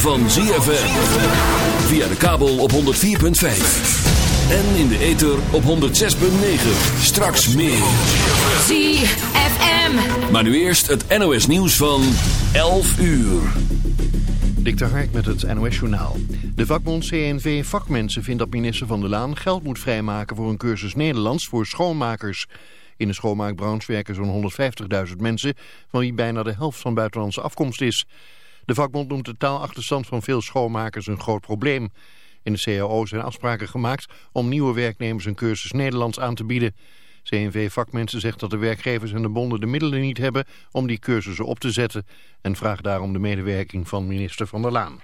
van ZFM. Via de kabel op 104.5. En in de ether op 106.9. Straks meer. ZFM. Maar nu eerst het NOS nieuws van 11 uur. Dik Hark met het NOS journaal. De vakbond CNV Vakmensen vindt dat minister Van der Laan geld moet vrijmaken voor een cursus Nederlands voor schoonmakers... In de schoonmaakbranche werken zo'n 150.000 mensen, van wie bijna de helft van buitenlandse afkomst is. De vakbond noemt de taalachterstand van veel schoonmakers een groot probleem. In de CAO zijn afspraken gemaakt om nieuwe werknemers een cursus Nederlands aan te bieden. CNV-vakmensen zegt dat de werkgevers en de bonden de middelen niet hebben om die cursussen op te zetten en vraagt daarom de medewerking van minister Van der Laan.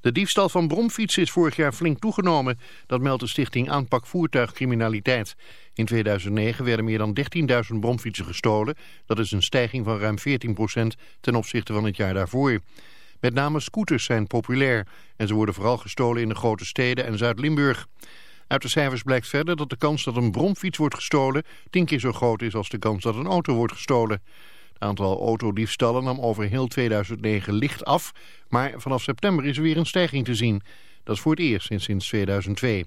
De diefstal van bromfietsen is vorig jaar flink toegenomen. Dat meldt de stichting Aanpak Voertuigcriminaliteit. In 2009 werden meer dan 13.000 bromfietsen gestolen. Dat is een stijging van ruim 14% ten opzichte van het jaar daarvoor. Met name scooters zijn populair en ze worden vooral gestolen in de grote steden en Zuid-Limburg. Uit de cijfers blijkt verder dat de kans dat een bromfiets wordt gestolen tien keer zo groot is als de kans dat een auto wordt gestolen. Aantal autodiefstallen nam over heel 2009 licht af, maar vanaf september is er weer een stijging te zien. Dat is voor het eerst sinds, sinds 2002.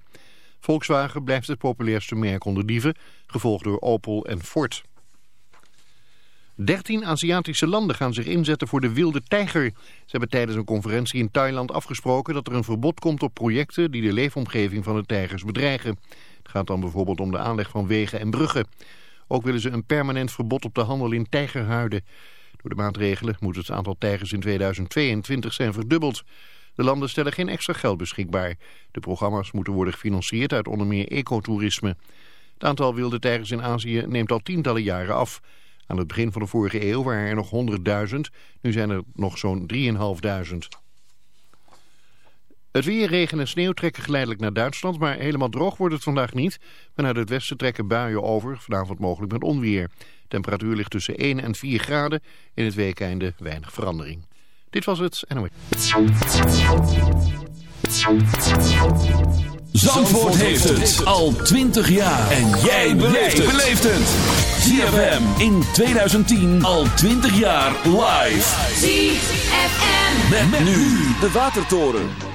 Volkswagen blijft het populairste merk onder dieven, gevolgd door Opel en Ford. Dertien Aziatische landen gaan zich inzetten voor de wilde tijger. Ze hebben tijdens een conferentie in Thailand afgesproken dat er een verbod komt op projecten die de leefomgeving van de tijgers bedreigen. Het gaat dan bijvoorbeeld om de aanleg van wegen en bruggen. Ook willen ze een permanent verbod op de handel in tijgerhuiden. Door de maatregelen moet het aantal tijgers in 2022 zijn verdubbeld. De landen stellen geen extra geld beschikbaar. De programma's moeten worden gefinancierd uit onder meer ecotourisme. Het aantal wilde tijgers in Azië neemt al tientallen jaren af. Aan het begin van de vorige eeuw waren er nog 100.000, nu zijn er nog zo'n 3.500. Het weer, regen en sneeuw trekken geleidelijk naar Duitsland, maar helemaal droog wordt het vandaag niet. Vanuit het westen trekken buien over, vanavond mogelijk met onweer. Temperatuur ligt tussen 1 en 4 graden, in het weekeinde weinig verandering. Dit was het. Zandvoort heeft het al 20 jaar. En jij beleeft het. ZFM in 2010 al 20 jaar live. ZFM. Met, nu de Watertoren.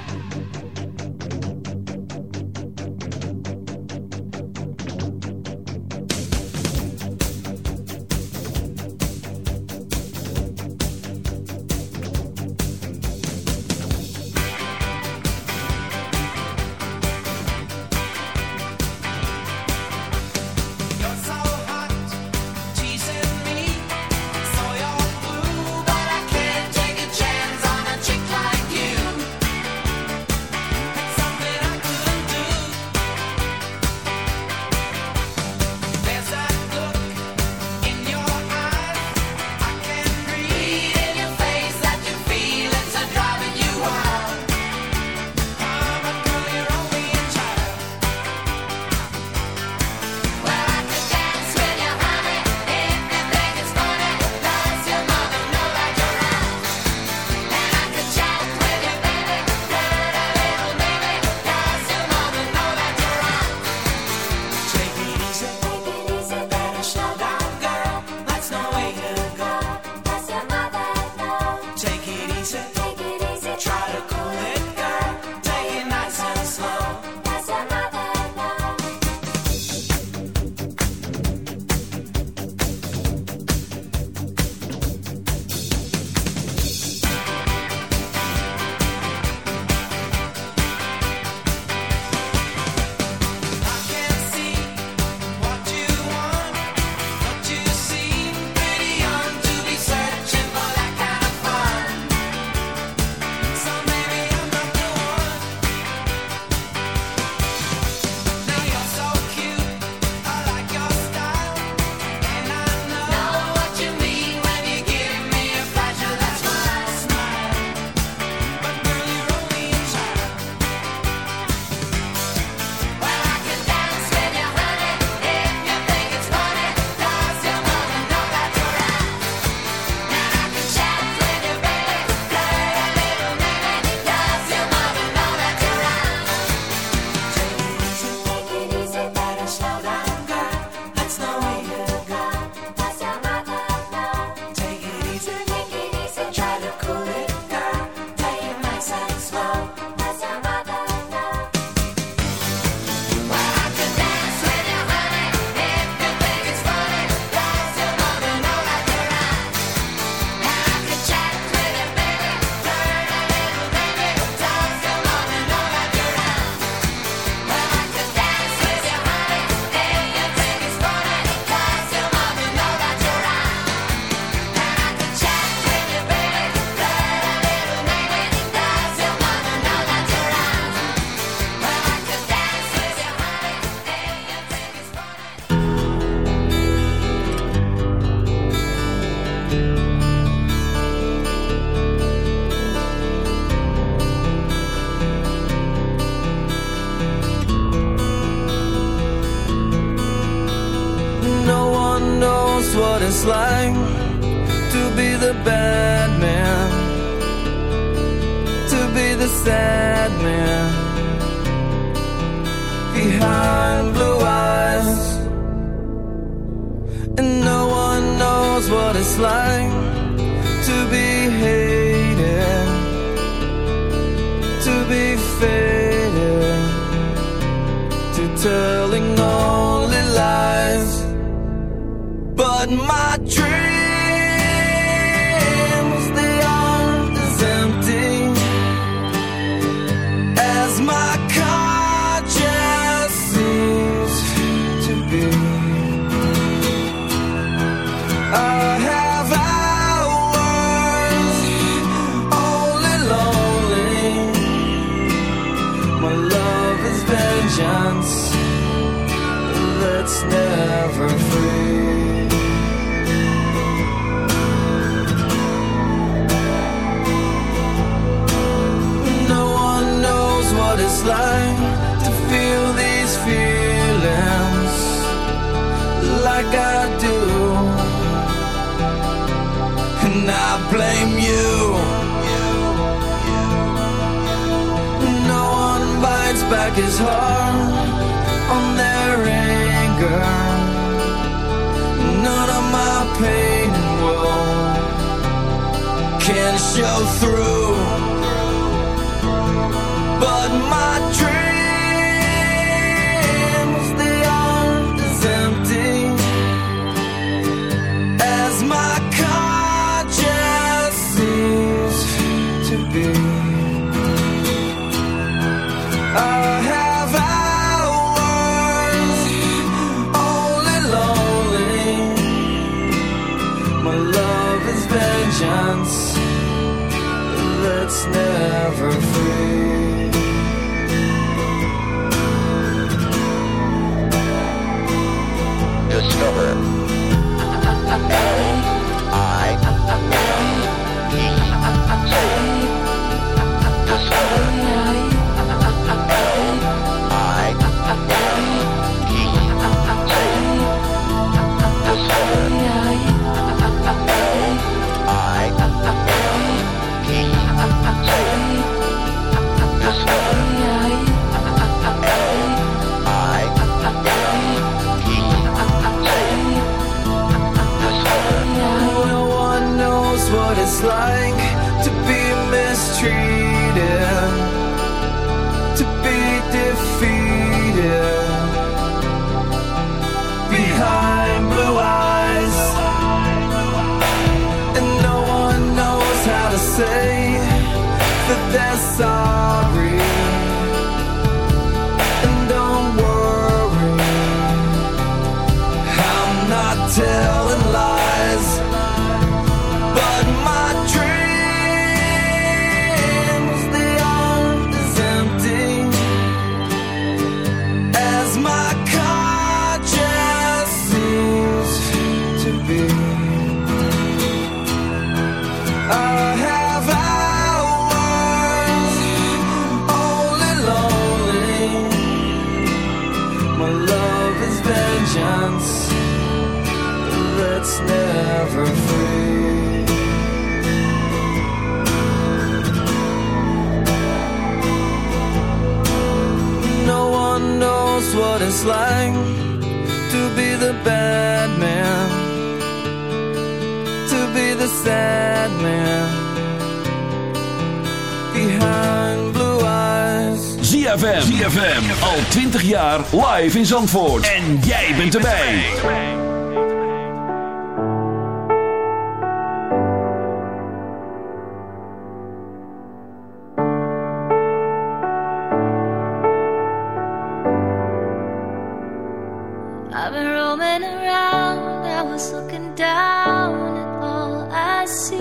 I've been roaming around, I was looking down at all I see.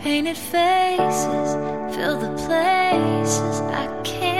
Painted faces fill the places I can't.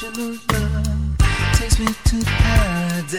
Emotional love takes me to paradise.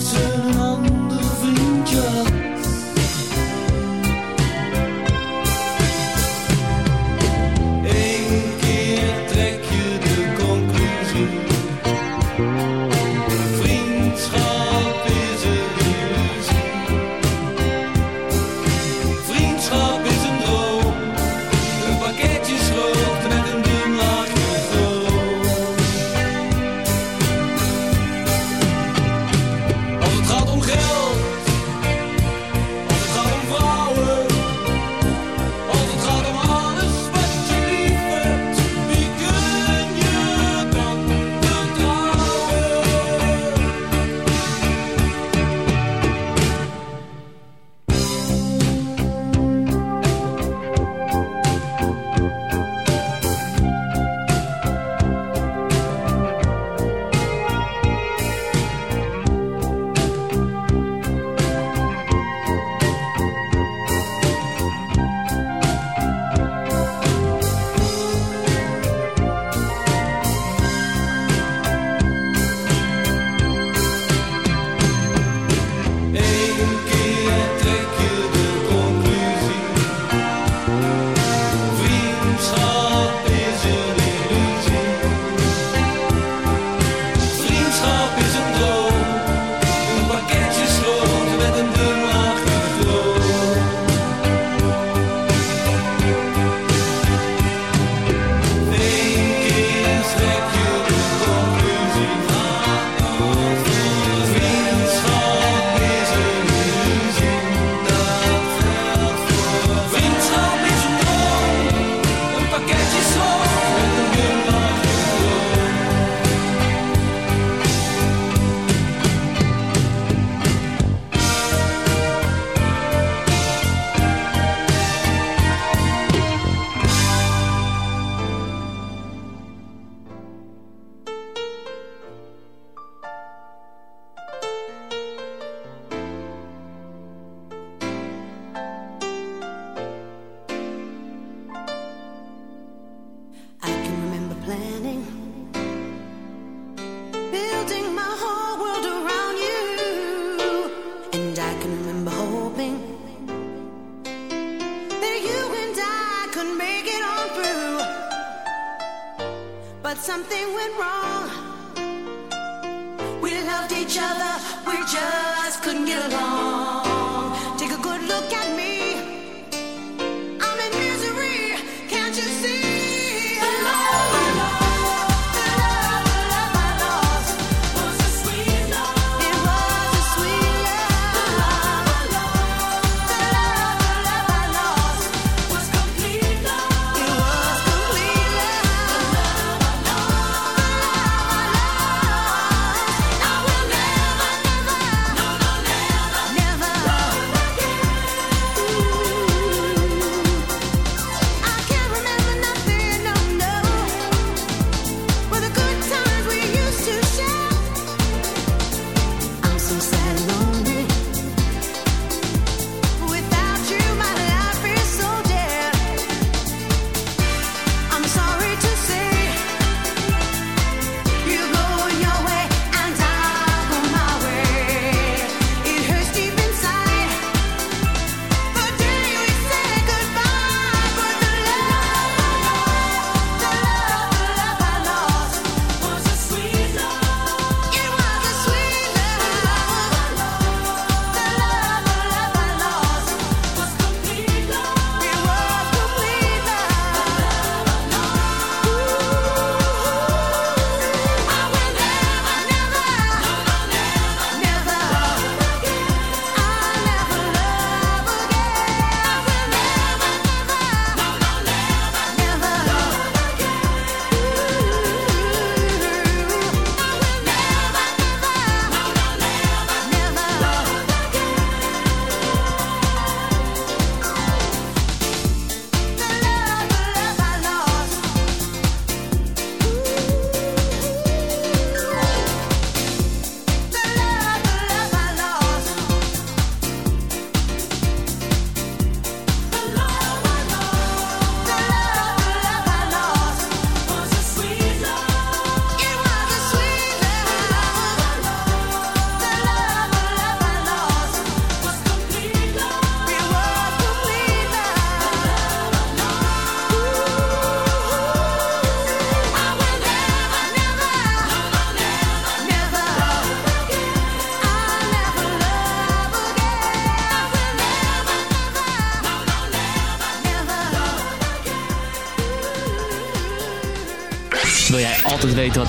turn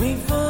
wait for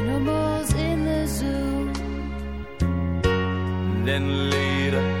and leader.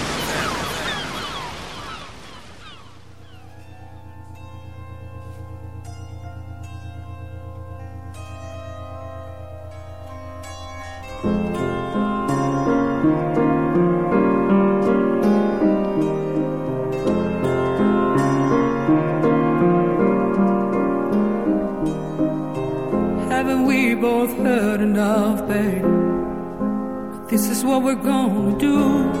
love, babe. This is what we're gonna do.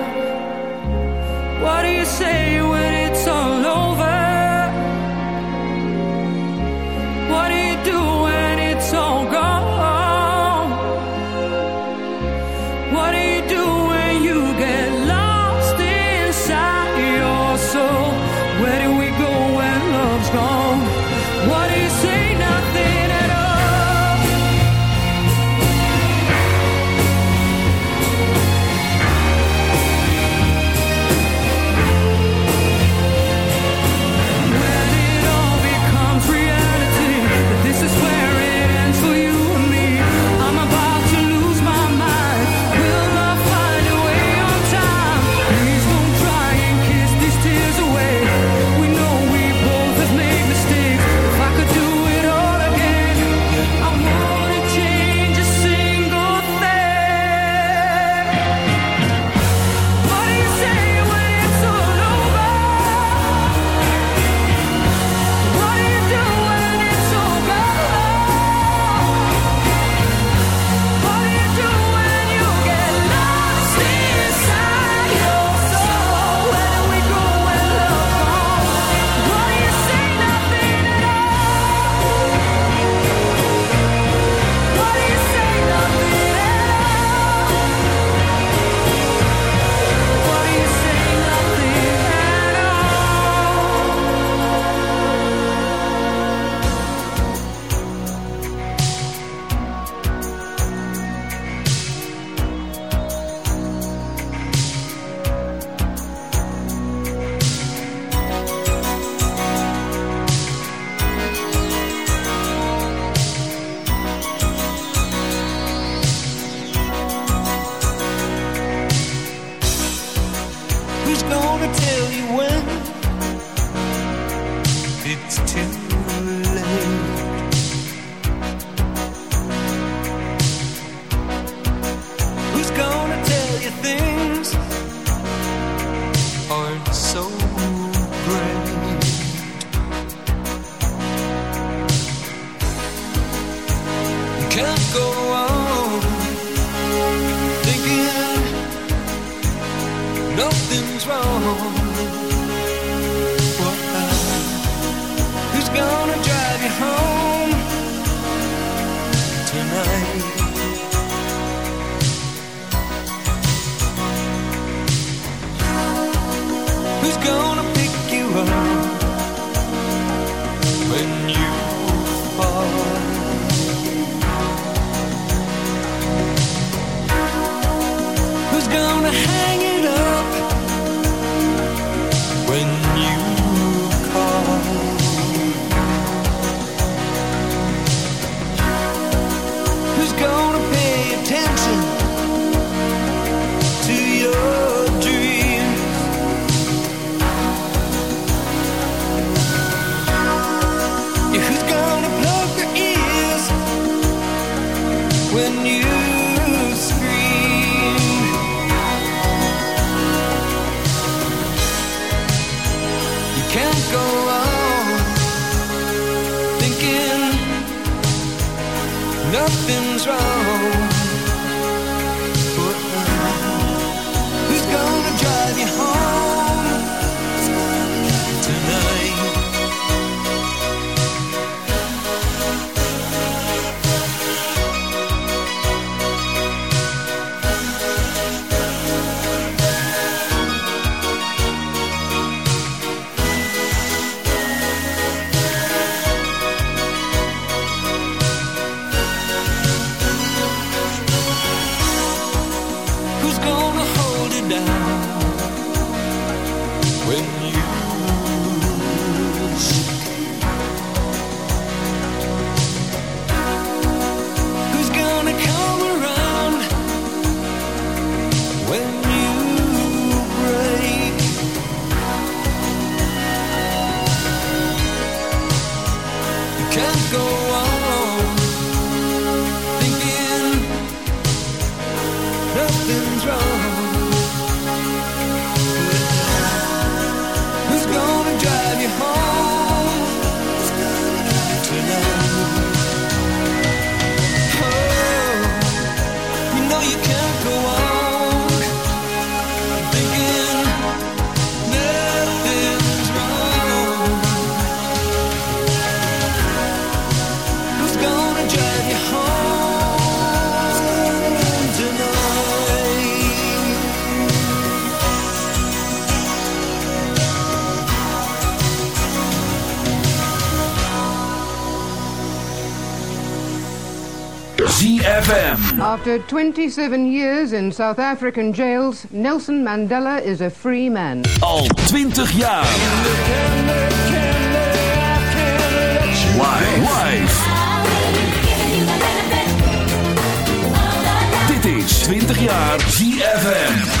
After 27 years in South African jails, Nelson Mandela is a free man. Al 20 jaar. Live. Live. Dit is 20 jaar ZFM.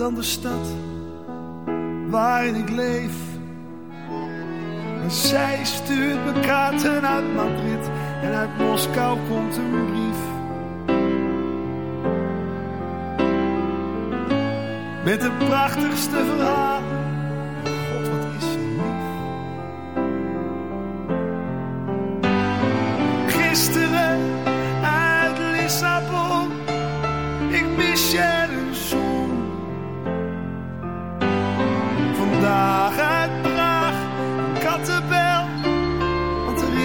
dan de stad waarin ik leef. En zij stuurt me kaarten uit Madrid en uit Moskou komt een brief. Met de prachtigste verhalen. God, wat is lief. Gisteren uit Lissabon, ik mis je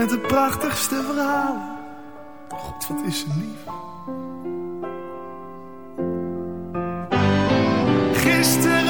Met het prachtigste verhaal, Oh God, wat is ze lief. Gisteren.